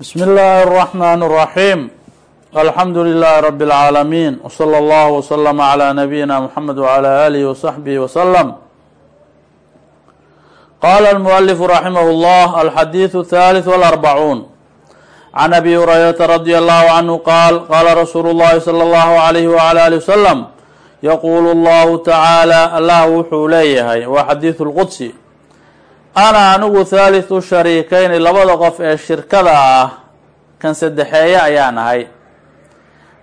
بsم الlh الرحمن الرحيم الحمd لله رب العاalمين وصلى الله وسلم على نبيinا محمد وعلى آله وصحبه وسلم qال المؤلف رحمه الله الحديث الثالث والأربعون عن أبي هريرة رضي الله عنه qال qال رsuuل الlhi صلى الله عليه وعلى آله وسلم يqul الlه taعaalى allah wuxuu leeyahay waa xadiiث الqdسي ana anigu thaalithu shariikeyni labada qof ee shirkada ah kan saddexeeye ayaan ahay.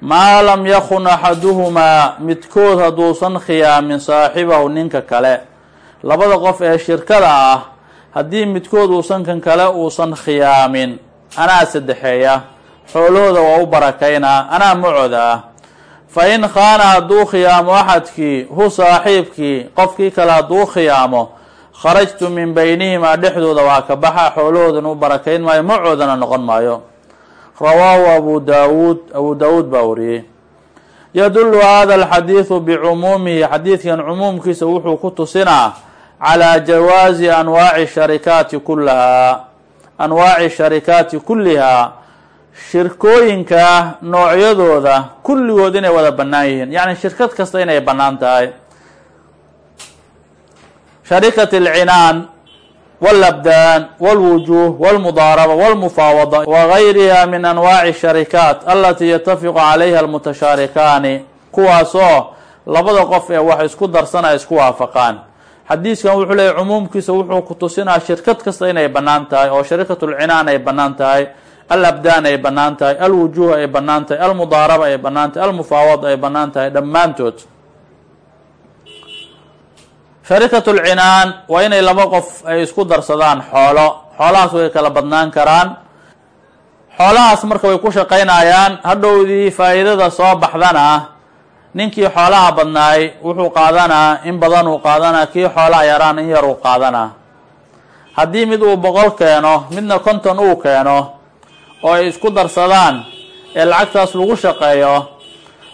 Maa lam yakun axaduhumaa midkood hadduusan khiyaamin saaxibahu ninka kale. Labada qof ee shirkada ah haddii midkood uusan kan kale uusan khiyaamin. Anaa saddexeeya. Xoolahooda waa u barakaynaa. Anaa macooda ah fa in khaana hadduu khiyaamo axadkii hu saaxiibkii qofkii kale hadduu khiyaamo kharajtu min baynihimaa dhexdooda waa ka baxa xoolahoodana u barakayn maayo macoodana noqon maayo. Rawaahu abu daawuud abu daawuud baa wariyey. Yadullu hada alxadiidu bicumuumihi xadiidkan cumuumkiisa wuxuu ku tusinaa calaa jawaazi anwaaci sharikaati kullahaa. Anwaaci sharikaati kullihaa shirkooyinka noocyadooda kulligood inay wada bannaan yihiin. Yacni shirkad kasta inay bannaan tahay sharikat alcinaan walabdaan walwujuuh walmudaaraba walmufaawada wagayriha min anwaaci sharikaat alatii yatafiqu calayha almutashaarikaani kuwaasoo labada qof ee wax isku darsan ay isku waafaqaan. Xadiiskan wuxuu leeyay cumuumkiisa wuxuu ku tusinaa shirkad kasta inay bannaan tahay oo sharikatu lcinaan ay bannaan tahay alabdaan ay bannaan tahay alwujuuh ay bannaan tahay almudaaraba ay bannaan tahay almufaawada ay bannaan tahay dhammaantood sharikatu lcinaan waa inay laba qof ay isku darsadaan xoolo. Xoolahaas way kala badnaan karaan. Xoolahaas marka way ku shaqaynayaan hadhowdii faa-iidada soo baxdana ninkii xoolaha badnaay wuxuu qaadanaa in badan uu qaadanaa kii xoolaha yaraan in yar uu qaadanaa haddii mid uu boqol keeno midna konton uu keeno oo ay isku darsadaan ee lacagtaas lagu shaqeeyo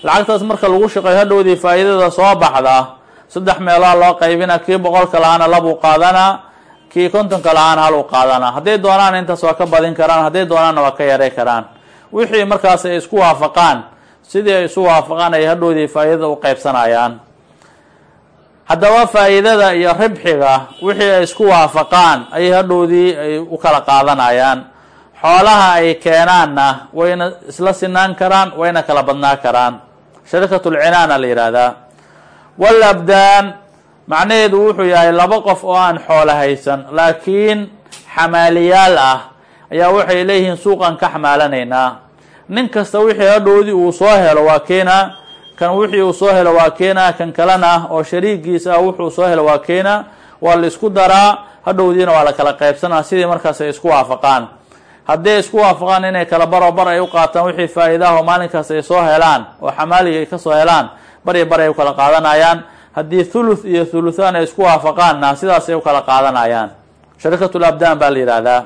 lacagtaas marka lagu shaqeeyo hadhowdii faa-iidada soo baxda saddex meeloa loo qaybina kii boqolka lahaana labuu qaadanaa kii kontonka lahaana haluu qaadanaa hadday doonaan intaas waa ka badin karaan hadday doonaanna waa ka yaray karaan. Wixii markaas ay isku waafaqaan sidii ay isu waafaqaan ay hadhowdii faa-iidada u qaybsanayaan. Haddaba faa-iidada iyo ribxiga wixii ay isku waafaqaan ayay hadhowdii ay u kala qaadanayaan. Xoolaha ay keenaanna wayna isla sinaan karaan wayna kala badnaa karaan. Sharikatulcinaana la yihahdaa walabdaan macnaheedu wuxuu yahay laba qof oo aan xoolo haysan laakiin xamaaliyaal ah ayaa waxay leeyihiin suuqan ka xamaalanaynaa. Nin kasta wixii hadhowdii uu soo helo waa keenaa kan wixii uu soo helo waa keenaa kan kalena oo shariigiisa ah wuxuu soo helo waa keenaa waa la isku daraa hadhowdiina waa la kala qaybsanaa sidii markaas ay isku waafaqaan. Hadday isku waafaqaan inay kala barobar ay u qaataan wixii faa-iidaha oo maalinkaas ay soo helaan oo xamaaliga ay ka soo helaan bari bari ay u kala qaadanayaan. Haddii thuluth iyo thuluthaan ay isku waafaqaanna sidaas ay u kala qaadanayaan. Sharikatu labdaan baa la yihahdaa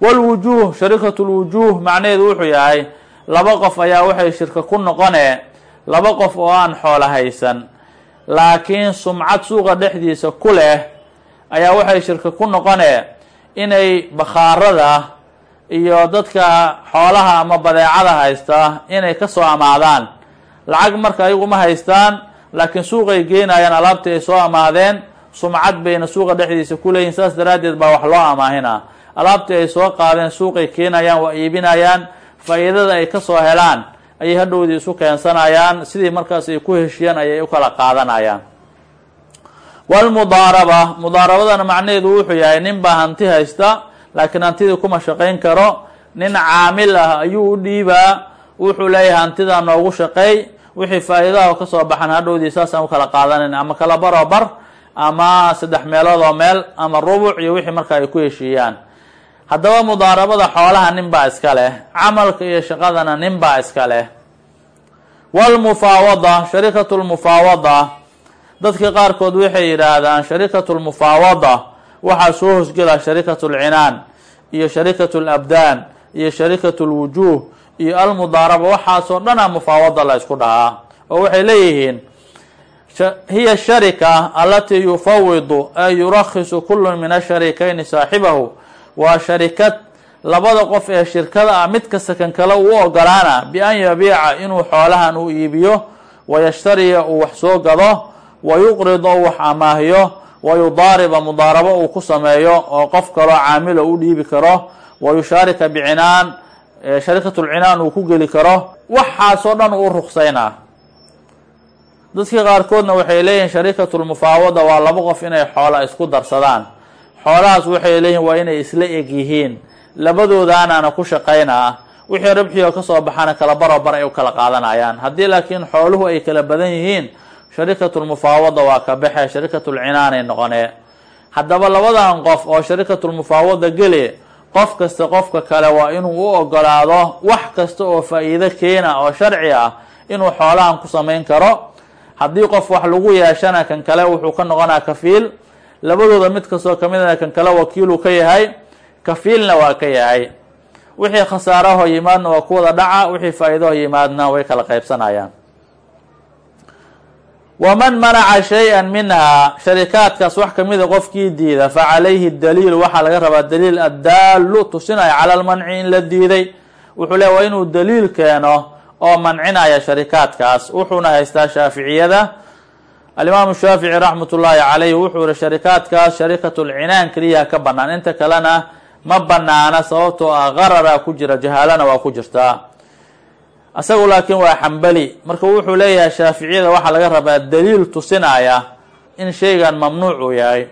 walwujuh sharikatu lwujuh macnaheedu wuxuu yahay laba qof ayaa waxay shirka ku noqone laba qof oo aan xoolo haysan laakiin sumcad suuqa dhexdiisa ku leh ayaa waxay shirka ku noqone inay bakhaarada iyo dadka xoolaha ama badeecada haysta inay ka soo amaadaan lacag marka ayagu ma haystaan laakiin suuqay geenayaan alaabtii ay soo amaadeen sumcad bayna suuqa dhexdiisa ku leeyihiin saas daraaddeed baa wax loo amaahina. Alaabtii ay soo qaadeen suuqay keenayaan waa iibinayaan faa-iidada ay ka soo helaan ayay hadhowdii isu keensanayaan sidii markaas ay ku heshiyaan ayay u kala qaadanayaan. Walmudaaraba mudaarabadana macnaheedu wuxuu yahay nin baa hanti haysta laakiin hantidii kuma shaqayn karo. Nin caamil ah ayuu u dhiibaa wuxuu leeyahay hantidaa noogu shaqeey wixii faa-iidaha ka soo baxan hadhowdii saasaan u kala qaadanayn ama kala baroo bar ama saddex meelood oo meel ama rubuc iyo wixii marka ay ku heshiiyaan. Haddaba mudaarabada xoolaha nin baa iska leh camalka iyo shaqadana nin baa iska leh. Walmufaawada sharikatu lmufaawada dadka qaarkood waxay yidhaahdaan sharikatu lmufaawada waxaa soo hosgela sharikatu lcinaan iyo sharikatu labdaan iyo sharikatu lwujuh iyo almudaaraba waxaasoo dhana mufaawada la isku dhahaa oo waxay leeyihiin hiya sharika alatii yufawidu ay yurakhisu kulu min asharikayni saaxibahu. Waa sharikad labada qof ee shirkada ah mid kasta kan kale uu ogolaana bi-an yabiica inuu xoolahan uu iibiyo wayashtariya uu wax soo gado wa yuqrida uu wax amaahiyo wa yudaariba mudaarabo uu ku sameeyo oo qof kaloo caamila u dhiibi karo wa yushaarika bicinaan sharikatulcinaan uu ku geli karo waxaasoo dhan uu ruqsaynaa. Dadkii qaarkoodna waxay leeyihiin sharikatulmufaawada waa laba qof inay xoola isku darsadaan. Xoolahaas waxay leeyihiin waa inay isla eg yihiin. Labadoodaanaana ku shaqaynaa. Wixii rabxiga ka soo baxana kala barobar ay u kala qaadanayaan. Haddii laakiin xooluhu ay kala badan yihiin sharikatulmufaawada waa ka baxe sharikatulcinaanay noqonee. Haddaba labadan qof oo sharikatulmufaawada geli qof kasta qofka kale waa inuu u ogolaado wax kasta oo faa-iido keena oo sharci ah inuu xoolahan ku samayn karo. Haddii qof wax lagu yeeshana kan kale wuxuu ka noqonaa kafiil. Labadooda mid kastoo kamidana kan kale wakiiluu ka yahay kafiilna waa ka yahay. Wixii khasaaraho yimaadna waa ku wada dhaca wixii faa-iidaho yimaadna way kala qaybsanayaan waman manaca shay-an minhaa sharikaadkaas wax kamida qofkii diida fa calayhi daliil waxaa laga rabaa daliil addaalu tusinaya cala lmanci in la diiday. wuxuu leey waa inuu daliil keeno oo mancinaya sharikaadkaas wuxuuna haystaa shaaficiyada alimaamu shaafici raxmat ullaahi calayh wuxuu yihi sharikaadkaas sharikatulcinaan keliya ka banaan inta kalena ma banaana sababtoo ah qarara ku jira jahaalana waa ku jirtaa isagu laakiin waa xambali marka wuxuu leeyahay shaaficiyada waxaa laga rabaa daliil tusinaya in shaygan mamnuuc uu yahay.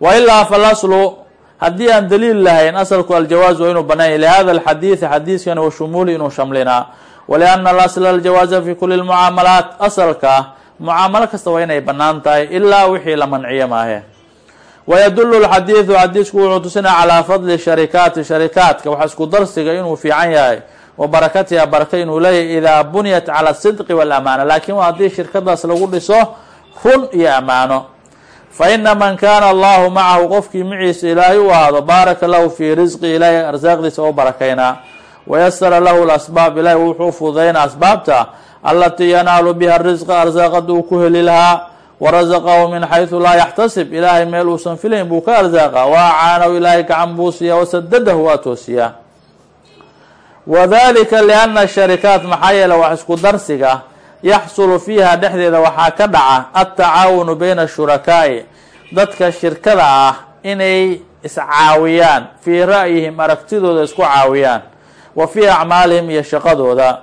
Wa ilaa falaslu haddii aan daliil lahayn asalku aljawaaz waa inuu banaanya lihada alxadiidi xadiiskani wa shumuuli inuu shamlinaa waliana alasla aljawaaza fi kuli lmucaamalaat asalka mucaamalo kasta waa inay bannaan tahay ilaa wixii la manciyo maahe. Wayadulu lxadiidu xadiisku wuxuu tusinaya calaa fadli sharikaati sharikaadka. Waxa isku darsiga inuu fiican yahay wa barakatiha baraka inuu leeyahay idaa buniyat cala asidqi walamaana laakiin haddii shirkadaas lagu dhiso run iyo amaano. Fa ina man kaana allahu macahu qofkii maciisa ilaahay u ahaado baaraka lahu fii risqi ilaahay arsaaqdiisa oo barakaynaa. Wayasara lahu lasbaab ilaahay wuxuu fududaynaa asbaabta alatii yanaalu biha risqa arsaaqada uu ku heli lahaa. Warasaqahu min xaysu laa yaxtasib ilaahay meel uusan filayn buu ka arsaaqa wa acaanahu ilaahay gacan buu siiya wasadadahu waa toosiyaa wadalika liana sharikaat maxaa yeele wax isku darsiga yaxsulu fiiha dhexdeeda waxaa ka dhaca altacaawunu bayna ashurakaai dadka shirkada ah inay iscaawiyaan fii ra'yihim aragtidooda isku caawiyaan wa fii acmaalihim iyo shaqadooda.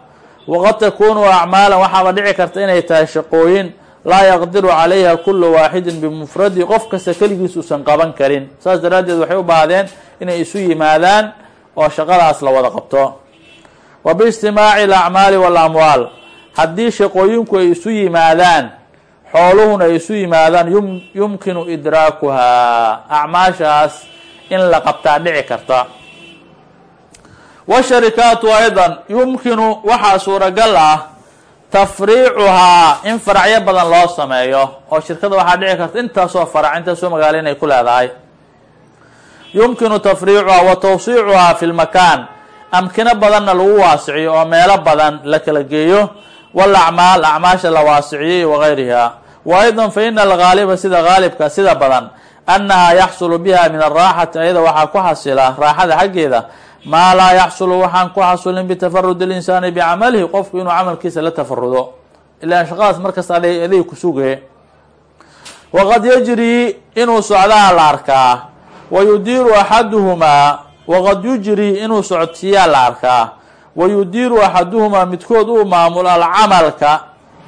Waqad takunu acmaalan waxaaba dhici karta inay tahay shaqooyin laa yaqdiru calayha kulu waaxidin bimufradi qof kasta keligiis uusan qaban karin. Saas daraaddeed waxay u baahdeen inay isu yimaadaan oo shaqadaas la wada qabto wa biijtimaaci alacmaali waalamwaal haddii shaqooyinku ay isu yimaadaan xooluhuna ay isu yimaadaan yum yumkinu idraakuhaa. Acmaashaas in la qabtaa dhici karta. Washarikaatu aydan yumkinu waxaa suuragal ah tafriicuhaa in faracyo badan loo sameeyo oo shirkada waxaa dhici karta intaasoo farac intaasoo magaalo inay ku leedahay. Yumkinu tafriicuhaa wa tawsiicuhaa fi lmakaan amkino badanna lagu waasiciyo oo meelo badan la kala geeyo walacmaal acmaasha la waasiciyey wagayriha wa aydan fa ina algaaliba sida gaalibka sida badan annahaa yaxsulu biha min araaxati ayada waxaa ku xasila raaxada xaggeeda maa laa yaxsulu waxaan ku xasulin bitafarudi linsaani bicamalihi qofku inuu camalkiisa la tafarudo ilaan shaqadaas markasta adig ku suge. Waqad yajrii inuu socdaa la arkaa wa yudiiru axaduhumaa waqad yujrii inuu socodsiiyaa la arkaa wa yudiiru axaduhumaa midkood uu maamulo alcamalka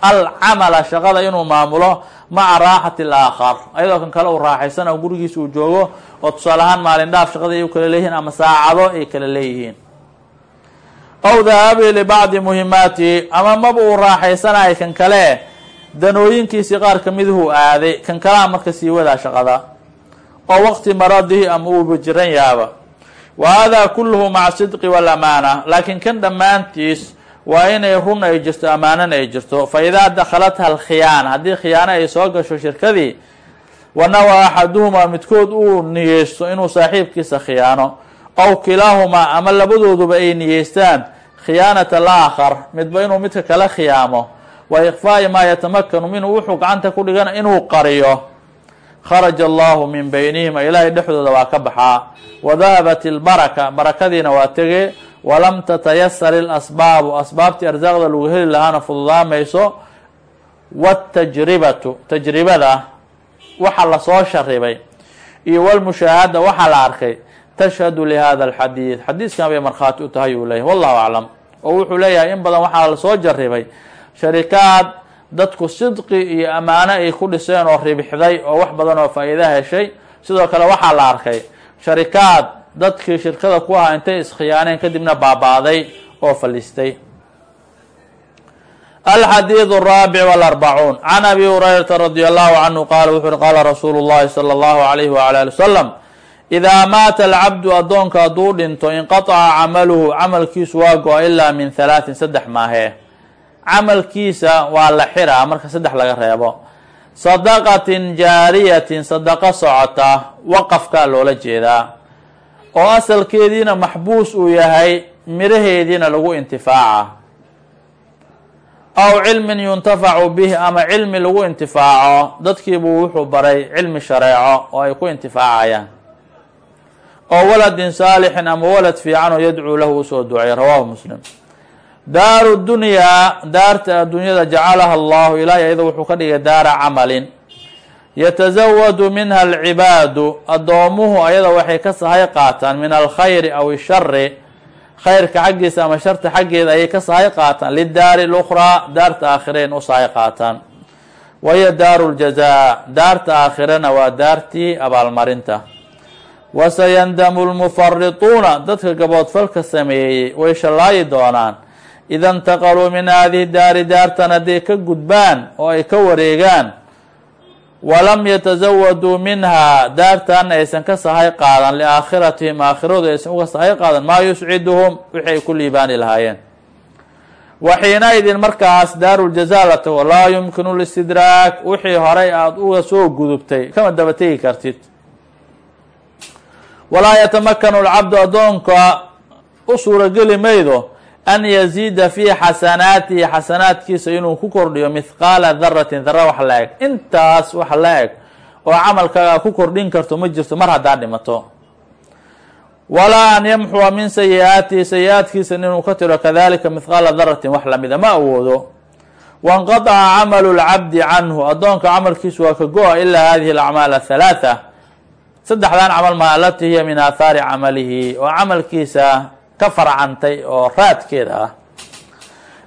alcamala shaqada inuu maamulo maca raaxati alaakhar ayadoo kan kale uu raaxaysan oo gurigiisa uu joogo oo tusaale ahaan maalin dhaaf shaqada ay u kala leeyihiin ama saacado ay kala leeyihiin. Ow dahaabi libacdi muhimaatihi ama maba uu raaxaysanayo kan kale danooyinkiisii qaar kamidahuu aaday kan kalea marka sii wadaa shaqada. Oo waqti maradihi ama uuba jiran yaaba wa hada kulluhu maca sidqi walamaana laakiin kan dhammaantiis waa inay run ay jirto amaanana ay jirto. Fa idaa dakhalatha alkhiyaana. Haddii khiyaano ay soo gasho shirkadii wanawa axaduhumaa midkood uu niyeysto inuu saaxiibkiisa khiyaano. Aw kilaahumaa ama labadooduba ay niyeystaan khiyaanata alaakhar midba inuu midka kala khiyaamo. Wa ikfaa'i maa yatamakanu minhu wuxuu gacanta ku dhigana inuu qariyo kharaja allahu min baynihima ilaahay dhexdooda waa ka baxaa wa dahabat ilbaraka barakadiina waa tegee walam tatayasar ilasbaabu asbaabtii arsaaqda lagu heli lahaana fududaamayso watajribatu tajribada waxa la soo sharibay iyo walmushaahada waxaa la arkay tashhadu lihada alxadiid xadiiskan bay markhaati u tahay uu leeyahy wallahu aclam oo wuxuu leeyahay in badan waxaa la soo jaribay sharikaad dadku sidqi iyo amaano ay ku dhiseen oo ribixday oo wax badan oo faa'iida heshay. Sidoo kale waxaa la arkay sharikaad dadkii shirkada ku ahaa intay iskhiyaaneen kadibna baabaaday oo fadhiistay alxadiid araabic walarbacuun. Can abi hurayrata radi allahu canhu qaala wuxu uhi qaala rasuulu llahi sala allahu alayhi wala ali wasalam idaa maata alcabdu addoonka hadduu dhinto inqataca camaluhu camalkiisu waa go-a ilaa min halaatin saddex maahee camalkiisa waa la xiraa marka saddex laga reebo. Sadaqatin jaariyatin sadaqo socota waqafkaa loola jeedaa. Oo asalkeediina maxbuus uu yahay miraheediina lagu intifaaca. Aw cilmin yuntafacu bih ama cilmi lagu intifaaco dadkiibuu wuxuu baray cilmi shareeco oo ay ku intifaacayaan. Oo waladin saalixin ama walad fiican oo yadcuu lahu u soo ducay rawaahu muslim daaru dunyaa daarta adduunyada jacalaha allahu ilaahay ayada wuxuu ka dhigay daara camalin. Yatasawadu minha alcibaadu addoomuhu ayada waxay ka sahay qaataan min alkhayri aw ishari khayrka xaggiisa ama sharta xaggeeda ayay ka sahay qaataan lidaari lukhraa daarta aakhireen u sahay qaataan. Wahiya daaru ljazaa daarta aakhirena waa daartii abaalmarinta. Wasayandamu lmufarituuna dadka gaboodfalka sameeyey way shallaayi doonaan ida intaqaluu min hadihi daari daartan hadday ka gudbaan oo ay ka wareegaan walam yatasawaduu minhaa daartan aysan ka sahay qaadan liaakhiratihim aakhiradu aysan uga sahay qaadan maa yusciduhum wixii ku liibaani lahaayeen wa xiinaidin markaas daaruljazaa la tago laa yumkinu listidraak wixii horay aada uga soo gudubtay kama daba tegi kartid walaa yatamakanu lcabdu addoonka u suurageli maydo an yaziida fii xasanaatihi xasanaadkiisa inuu ku kordhiyo mithqaala daratin dara wax la eg intaas wax la eg oo camalkaaga ku kordhin karto ma jirto mar haddaa dhimato walaa an yamxuwa min sayi-aatihi sayi-aadkiisa inuu ka tiro kadalika mithqaala daratin wax lamida ma awoodo wanqadaca camalu lcabdi canhu addoonka camalkiisu waa ka go-a ilaa hadihi alacmaal athalaatha saddexdan camal maa alati hiya min aathaari camalihi oo camalkiisa ka farcantay oo raadkeeda ah.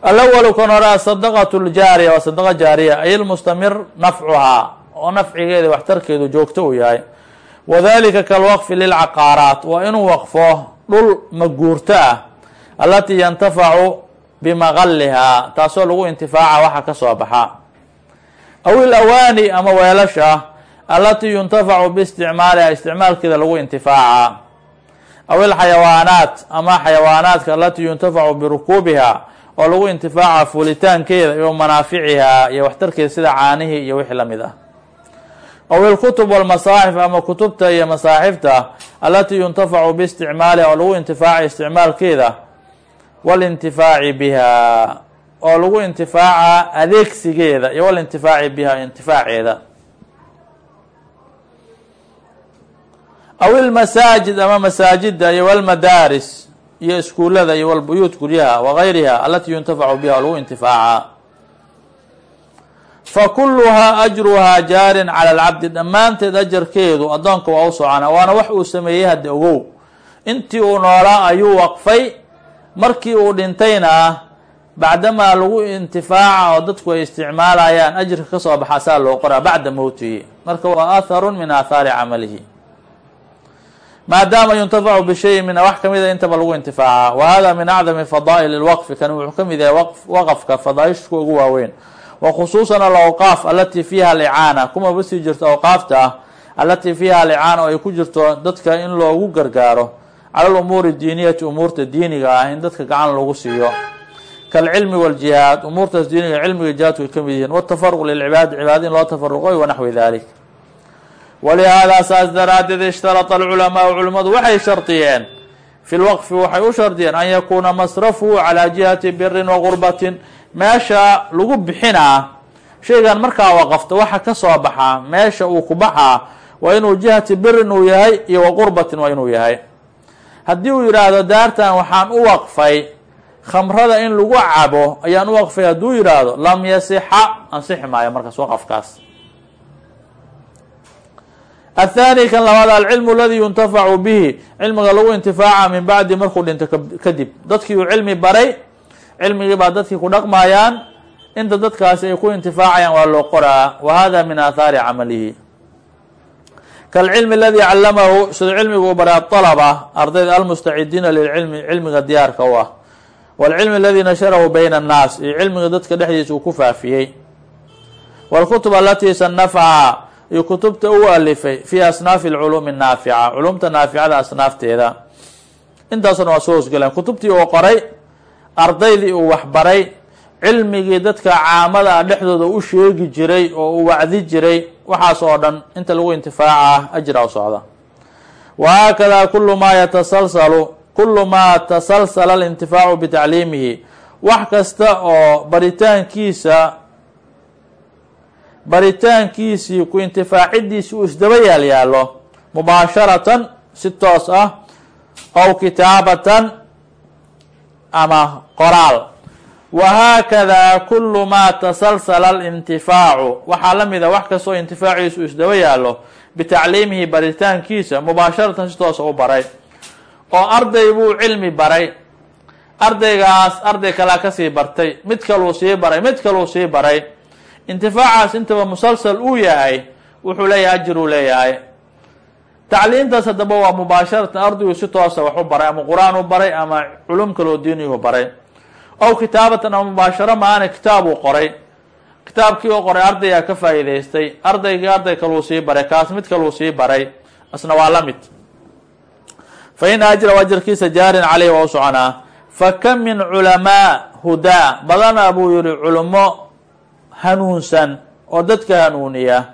Alawalu kan hore asadaqatu ljaariya waa sadaqa jaariya ay lmustamir nafcuhaa oo nafcigeeda waxtarkeedu joogto uu yahay. Wadalika kalwaqfi lilcaqaaraat waa inuu waqfo dhul maguurto ah alatii yantafacu bimaqalihaa taasoo lagu intifaaca waxa ka soo baxa. Aw ilawaani ama weelasha alatii yuntafacu biisticmaaliha isticmaalkeeda lagu intifaaca aw ilxayawaanaat ama xayawaanaadka alatii yuntafacu birukuubiha oo lagu intifaaca fuulitaankeeda iyo manaaficihaa iyo waxtarkeeda sida caanihii iyo wixii la mid ah aw ilkutub walmasaaxif ama kutubta iyo masaaxifta alatii yuntafacu biisticmaaliha oo lagu intifaaca isticmaalkeeda walintifaaci biha oo lagu intifaaca adeegsigeeda iyo walintifaaci biha intifaaceeda aw ilmasaajid ama masaajida iyo walmadaaris iyo iskuulada iyo walbuyuut guryaha wagayriha alatii yuntafacu biha lagu intifaaca fakuluhaa ajruhaa jaarin cala alcabdi dhammaanteed ajarkeedu addoonka waa u socona waana wax uu sameeyey hadda ogow intii uu noolaa ayuu waqfay markii uu dhintayna bacdamaa lagu intifaaca oo dadku ay isticmaalayaan ajirka ka soo baxa saa loo qoraa bacda mowtihi marka waa atharun min aathaari camalihi maadaama yuntafacu bishayin mina wax kamida intaba lagu intifaaca. Wa hada min acdami fadaa'il lwaqfi kan wuxuu ka mid yahay waqfka fadaaishka ugu waaweyn. Wa khusuusan alawqaaf alatii fiiha alicaana kumaba sii jirto awqaafta ah alatii fiiha alicaana oo ay ku jirto dadka in loogu gargaaro. Cala lumuuri diiniyati umuurta diiniga ah in dadka gacan lagu siiyo. Kalcilmi waljihaad umuurtaas diiniga cilmiga jihaadku ay ka mid yihiin. Watafaruq lilcibaadi cibaada in loo tafaruqoy wanaxwi dalik walihaada saas daraadeed ishtarata alculamaau culimmadu waxay shardiyeen fi lwaqfi waxay u shardiyeen an yakuuna masrafuhu calaa jihati birin wa gurbatin meesha lagu bixinaa shaygan markaa waqafto waxa ka soo baxaa meesha uu ku baxaa waa inuu jihati birin uu yahay iyo wa qurbatin waa inuu yahay haddii uu yidhaahdo daartan waxaan u waqfay khamrada in lagu cabo ayaan u waqfay hadduu lam yasixa ansixi maayo markaas waqafkaas athani kan labaad alcilmu aladi yuntafacu bihi cilmiga lagu intifaaca min bacdi markuu dhinto kadib dadkii uu cilmi baray cilmigii baa dadkii ku dhaqmayaan inta dadkaasi ay ku intifaacayaan waa loo qoraa wa hada min aathaari camalihi kalcilmi aladi callamahu sida cilmigu uu baray aطalaba ardayda almustacidiina lilcilmi cilmiga diyaarka u ah walcilmi aladi nasharahu bayna annaas iyo cilmiga iyo kutubta uu alifay fi asnaafi lculuumi naafica culumta naaficada asnaafteeda. Intaasuna waa soo hosgalaan. Kutubtii uu qoray ardaydii uu waxbaray cilmigii dadka caamada a dhexdooda u sheegi jiray oo u wacdi jiray waxaas oo dhan inta lagu intifaaca ah, ajra u socda. Wahaakadaa kulu maa yatasalsalu kulu maa tasalsala alintifaacu bitacliimihi wax kasta oo baritaankiisa baritaankiisii ku intifaacidiisi uu isdaba yaal yaalo mubaasharatan si toos ah aw kitaabatan ama qoraal. Wahaakada kulu maa tasalsala alintifaacu. Waxaa la mida wax kastoo intifaaciisu isdaba yaalo bitacliimihi baritaankiisa mubaasharatan si toosa u baray oo arday buu cilmi baray. Ardaygaas arday kalaa ka sii bartay. Mid kaluu sii baray mid kaluu sii baray intifaacaas intaba musalsal uu yahay wuxuu leeyahay ajir uu leeyahay. Tacliintaas haddaba waa mubaasharatan ardaygu si toosa wax u baray ama qur'aan u baray ama culum kaloo diinihu baray. Ow kitaabatan ama mubaasharo maana kitaab uu qoray. Kitaabkii uu qoray ardaygaa ka faa'iidaystay. Ardaygii arday kaluu sii baray kaas mid kaluu sii baray. Asna waa la mid. Fa in ajra ajarkiisa jaarin caleyh waa u soconaa. Fa kam min culamaa hudaa? Badana buu yihi culummo hanuunsan oo dadka hanuuniya.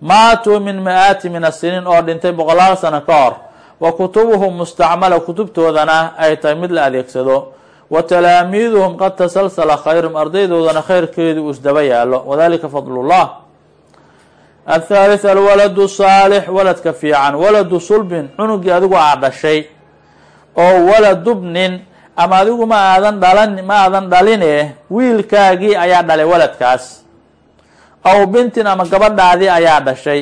Maatuu min ma-aati min asiniin oo dhintay boqolaal sano ka hor. Wa kutubuhum mustacmala kutubtoodana ay tahay mid la adeegsado. Wa talaamiiduhum qad tasalsala khayrum ardaydoodana khayrkeedu uu isdaba yaalo wadalika fadlullah. Athaalith alwaladu saalix waladka fiican. Waladu sulbin cunugii adigu aa dhashay. Oo waladubnin ama adigu ma aadan dhalan ma aadan dhaline wiilkaagii ayaa dhalay waladkaas. Aw bintin ama gabadhaadii ayaa dhashay.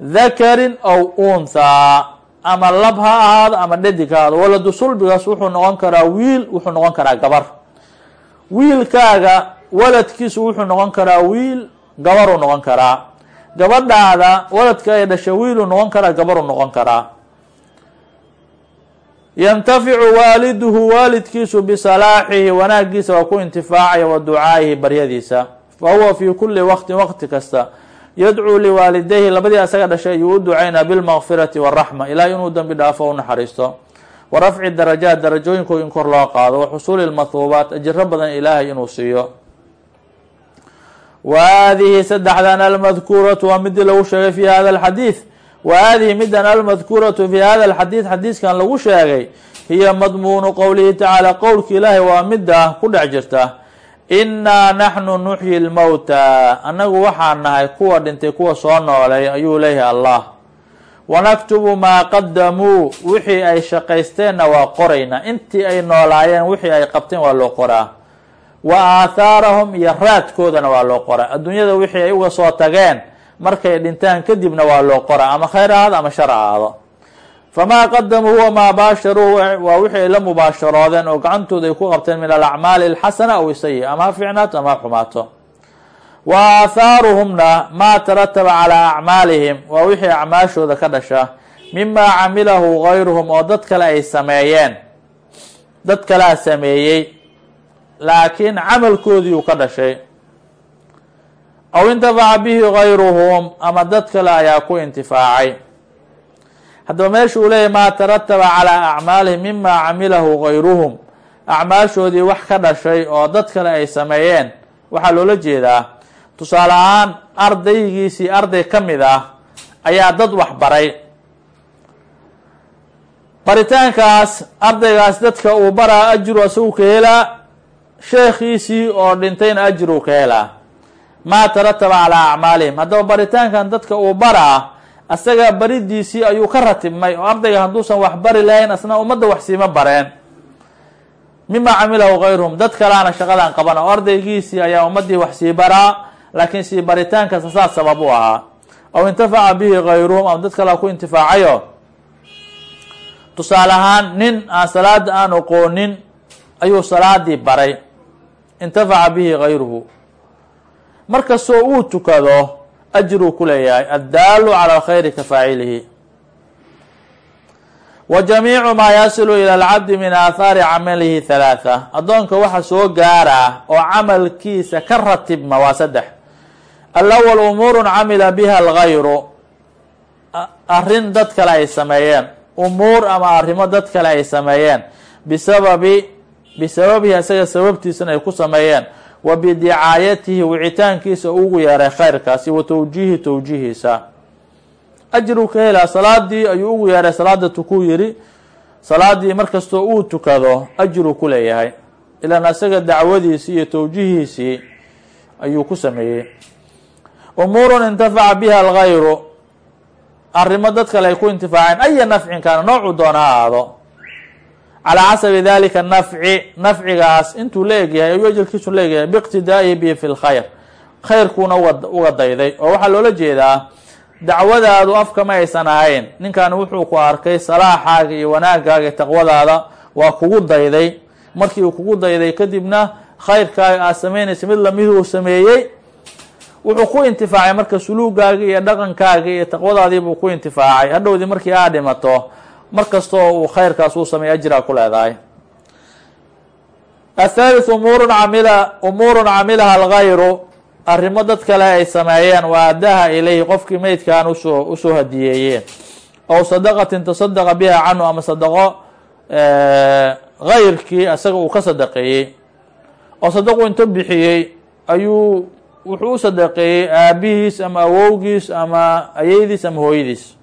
Dakarin aw unthaa ama lab ha ahaado ama dhadig ha ahaado. Waladu sulbigaas wuxuu noqon karaa wiil wuxuu noqon karaa gabar. Wiilkaaga waladkiisu wuxuu noqon karaa wiil gabaruu noqon karaa. Gabadhaada waladka ay dhashay wiiluu noqon karaa gabaruu noqon karaa yantaficu waaliduhu waalidkiisu bisalaaxihi wanaagiisa waa ku intifaacaya wa ducaa'ihi baryadiisa. Fa huwa fii kulli waqtin waqti kasta. Yadcuu liwaalidayhi labadii asaga dhashay ayuu u ducaynaa bilmaqfirati waraxma ilahay inuu dembi dhaafo u naxariisto. Wa rafci darajaat darajooyinku in kor loo qaado. Wa xusuuli lmathuubaat ajiro badan ilaahay inuu siiyo. Wa haadihi saddexdan almadkuuratu waa midii lagu sheegay fi hada alxadiid wa haadihi midan almadkuuratu fi hada alxadiid xadiiskan lagu sheegay hiya madmuunu qowlihi tacaala qowlki ilaahay waa mida ku dhex jirta innaa naxnu nuxyi lmowta annagu waxaan nahay kuwa dhintay kuwa soo noolay ayuu leeyahay allah wanaktubu maa qadamuu wixii ay shaqaysteenna waa qoraynaa intii ay noolaayeen wixii ay qabteen waa loo qoraa wa aathaarahum iyo raadkoodana waa loo qoraa adduunyada wixii ay uga soo tageen markay dhintaan kadibna waa loo qoraa ama khayr ahaado ama shar ahaado famaa qadamuu huwa maa baasharuu waa wixii ay la mubaasharoodeen oo gacantooda ay ku qabteen min alacmaali alxasana aw isayi ama ha fiicnaato ama xumaato. Wa aathaaruhumna maa tarataba calaa acmaalihim waa wixii acmaashooda ka dhasha mimaa camilahu gayruhum oo dad kale ay sameeyeen. Dad kalea sameeyey laakiin camalkoodii uu ka dhashay aw intafaca bihi gayruhum ama dad kale ayaa ku intifaacay haddaba meesha uu leeyahy maa tarataba calaa acmaalihim mima camilahu gayruhum acmaashoodii wax ka dhashay oo dad kale ay sameeyeen waxaa loola jeedaa tusaale ahaan ardaygiisii arday ka mid ah ayaa dad wax baray baritaankaas ardaygaas dadka uu baraa ajiru asagu ka helaa sheekhiisii oo dhintayna ajiruu ka helaa maa tarataba calaa acmaalihim. Haddaba baritaankan dadka uu baraa asaga baridiisii ayuu ka ratibmay oo ardayga hadduusan wax bari lahayn asna ummadda wax siima bareen. Mima camilahu kayruhum dad kalaana shaqadan qaban oo ardaygiisii ayaa ummaddii wax sii baraa laakiin sii baritaankaas saas sabab u ahaa. Aw intafaca bihi kayruhum ama dad kalea ku intifaacayo. Tusaale ahaan nin aan salaada aan oqoonin ayuu salaadii baray. Intafaca bihi kayruhu markastoo uu tukado ajruu ku leeyahay addaalu cala alkhayri ka faacilihi wa jamiicu maa yasilu ila alcabdi min aathaari camalihi halaatha addoonka waxa soo gaaraa oo camalkiisa ka ratibma waa saddex. Alawal umuurun camila biha algayru arrin dad kale ay sameeyeen. Umuur ama arrimo dad kale ay sameeyeen. Bisababi bisababihi isaga sababtiisana ay ku sameeyeen wa bidicaayatihi wicitaankiisa ugu yeeray khayrkaasi wa tawjiihi tawjiihiisa. Ajruu ka helaa salaadii ayuu ugu yeeray salaada tukuu yiri salaadii markastoo uu tukado ajruu ku leeyahay. Ilaan isaga dacwadiisii iyo tawjiihiisii ayuu ku sameeyey. Umuurun intafaca biha algayru arrimo dad kale ku intifaaceen aya nafcin kaana noocuu doona ha ahaado calaa xasabi dalika nafci nafcigaas intuu la egyahay ayuu ajarkiisu la egyahay biiqtidaa'ihi bihi fi lkhayr khayrkuuna uga dayday. Oo waxaa loola jeedaa dacwadaadu afkama aysan ahayn. Ninkan wuxuu ku arkay salaaxaaga iyo wanaagaaga iyo taqwadaada waa kugu dayday. Markii uu kugu dayday kadibna khayrkaaga aad samaynaysa mid lamiduu uu sameeyey wuxuu ku intifaacay marka suluugaaga iyo dhaqankaaga iyo taqwadaadii buu ku intifaacay. Hadhowdii markii aad dhimato mar kastoo uu khayrkaas uu sameeya ajraa ku leedahay. Athalith umuurun camila umuurun camilaha algayru arrimo dad kale ay sameeyeen wa addaha ilayhi qofkii meydkaan u soo u soo hadiyeeyeen. Ow sadaqatin tasadaqa biha canhu ama sadaqo gayrkii isaga uu ka sadaqeeyey. Oo sadaqu inta bixiyey ayuu wuxuu u sadaqeeyey aabihiis ama awowgiis ama ayeydiis ama hooyadiis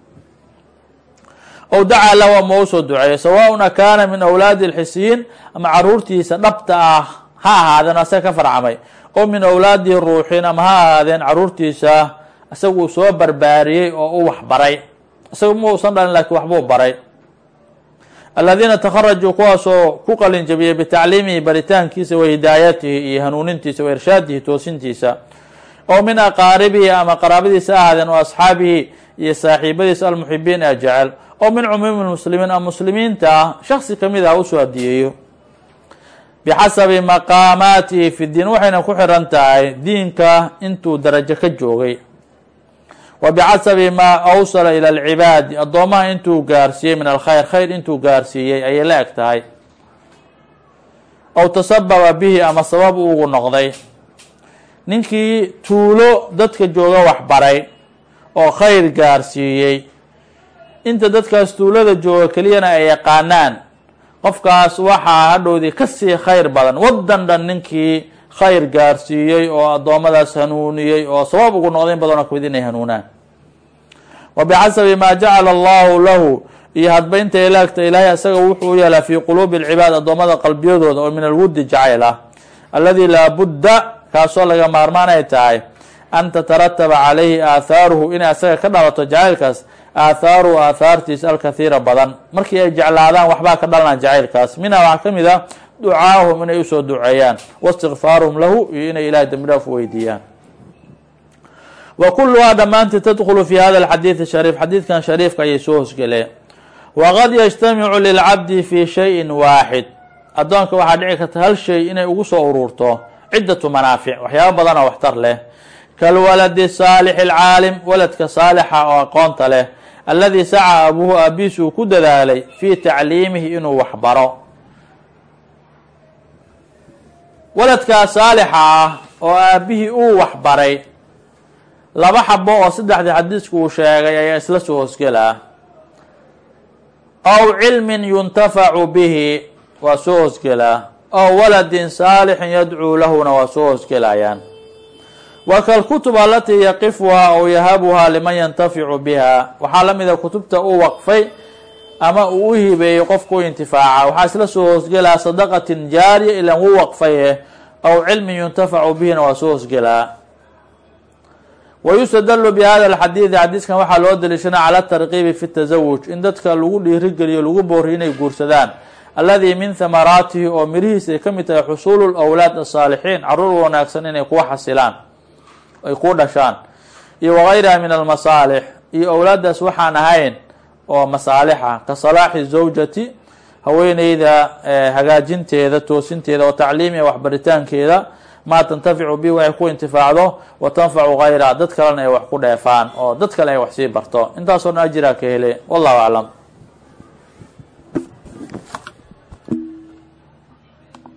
ow dacaa lahu ama u soo duceeyey sawaaun akaana min awlaadi lxisiyin ama caruurtiisa dhabta ah ha ahaadeen asaga ka farcamay. Oo min awlaadihi ruuxin ama ha ahaadeen caruurtiisa isaga uu soo barbaariyey oo u waxbaray isaga ma uusan dhalin laakiin waxbuu baray. Aladiina takarajuu kuwaasoo ku qalin jabiyey bitacliimihi baritaankiisa wa hidaayatihi iyo hanuunintiisa wa irshaadihi toosintiisa. Oo min aqaaribihi ama qaraabadiisa ahaadeen oo asxaabihi iyo saaxiibadiisa almuxibiin ee jecel oo min cumuumi lmuslimiin ama muslimiinta shaksi ka mid ah u soo hadiyeeyo bixasabi maqaamaatihi fi diin waxayna ku xiran tahay diinka intuu darajo ka joogay. Wa bixasabi maa awsala ila alcibaadi addoomaha intuu gaarsiiyey min alkhayr khayr intuu gaarsiiyey ayay la eg tahay. Ow tasababa bihi ama sabab ugu noqday. Ninkii tuulo dadka jooga waxbaray oo khayr gaarsiiyey. Inta dadkaas tuulada jooga keliyana ay yaqaanaan qofkaas waxaa hadhowdii ka sii khayr badan. Waddan dhan ninkii khayr gaarsiiyey oo addoommadaas hanuuniyey oo sabab ugu noqday in badanoo ka mid inay hanuunaan. Wa bixasabi maa jacala allahu lahu iyo hadba intay laagta ilaahay isaga wuxuu u yeelaa fii quluubi alcibaad addoommada qalbiyadooda oo min alwuddi jacayl ah alladii laa budda kaasoo laga maarmaan ay tahay an tatarataba calayhi aathaaruhu inay asaga ka dhalato jacaylkaas aathaaruhu aathaartiisa alkathiira badan markii ay jeclaadaan waxbaa ka dhalanaa jacaylkaas minha waxaa ka mid ah ducaahum inay u soo duceeyaan waistikfaaruhum lahu iyo inay ilahay dembi dhaaf weydiiyaan wa kulluhaa dhammaanteed tadkhulu fi hada alxadiid shariif xadiidkan shariifka ayay soo hosgeleen waqad yajtamicu lilcabdi fi shayin waaxid addoonka waxaa dhici karta hal shay inay ugu soo uruurto ciddatu manaafic waxyaaba badan oo waxtar leh kalwaladi saalix alcaalim waladka saalixa oo aqoonta leh alladii saca abuuhu aabihiis uu ku dadaalay fii tacliimihi inuu waxbaro waladkaa saalixa ah oo aabihii uu waxbaray laba xabo oo saddexdii xadiisku uu sheegay ayaa isla soo hosgelaa aw cilmin yuntafacu bihi waa soo hosgelaa aw waladin saalixin yadcuu lahuna waa soo hosgelayaan wa kalkutub alatii yaqifuhaa aw yahabuhaa liman yantaficu biha. Waxaa la mida kutubta uu waqfay ama uu u hibeeyey qofku u intifaaca. Waxaa isla soo hoosgelaa sadaqatin jaariya ilan wuu waqfaye aw cilmin yuntafacu bihina waa soo hoosgelaa wayustadalu bi hada alxadiidi xadiiskan waxaa loo daliishanaa cala tarkiibi fi tasawuj in dadka lagu dhiirigeliyo lagu booriyo inay guursadaan. Alladii min hamaraatihi oo mirihiis ay ka mid tahay xusuulu lawlaad asaalixiin carruur wanaagsan inay kuwa xasilaan ay ku dhashaan. Iyo wagayriha min almasaalix. Iyo owlaadaas waxaan ahayn oo masaalixa ah. ka salaaxi zawjati haweeneyda eh, hagaajinteeda toosinteeda wa tacliimiha waxbaritaankeeda maa tantaficu bi waxay ku intifaacdo wa tanfacu hayraha dad kalena ay wax ku dheefaan oo dad kale ay wax sii barto. Intaasoo dhan ajiraa ka hele wallahu aclam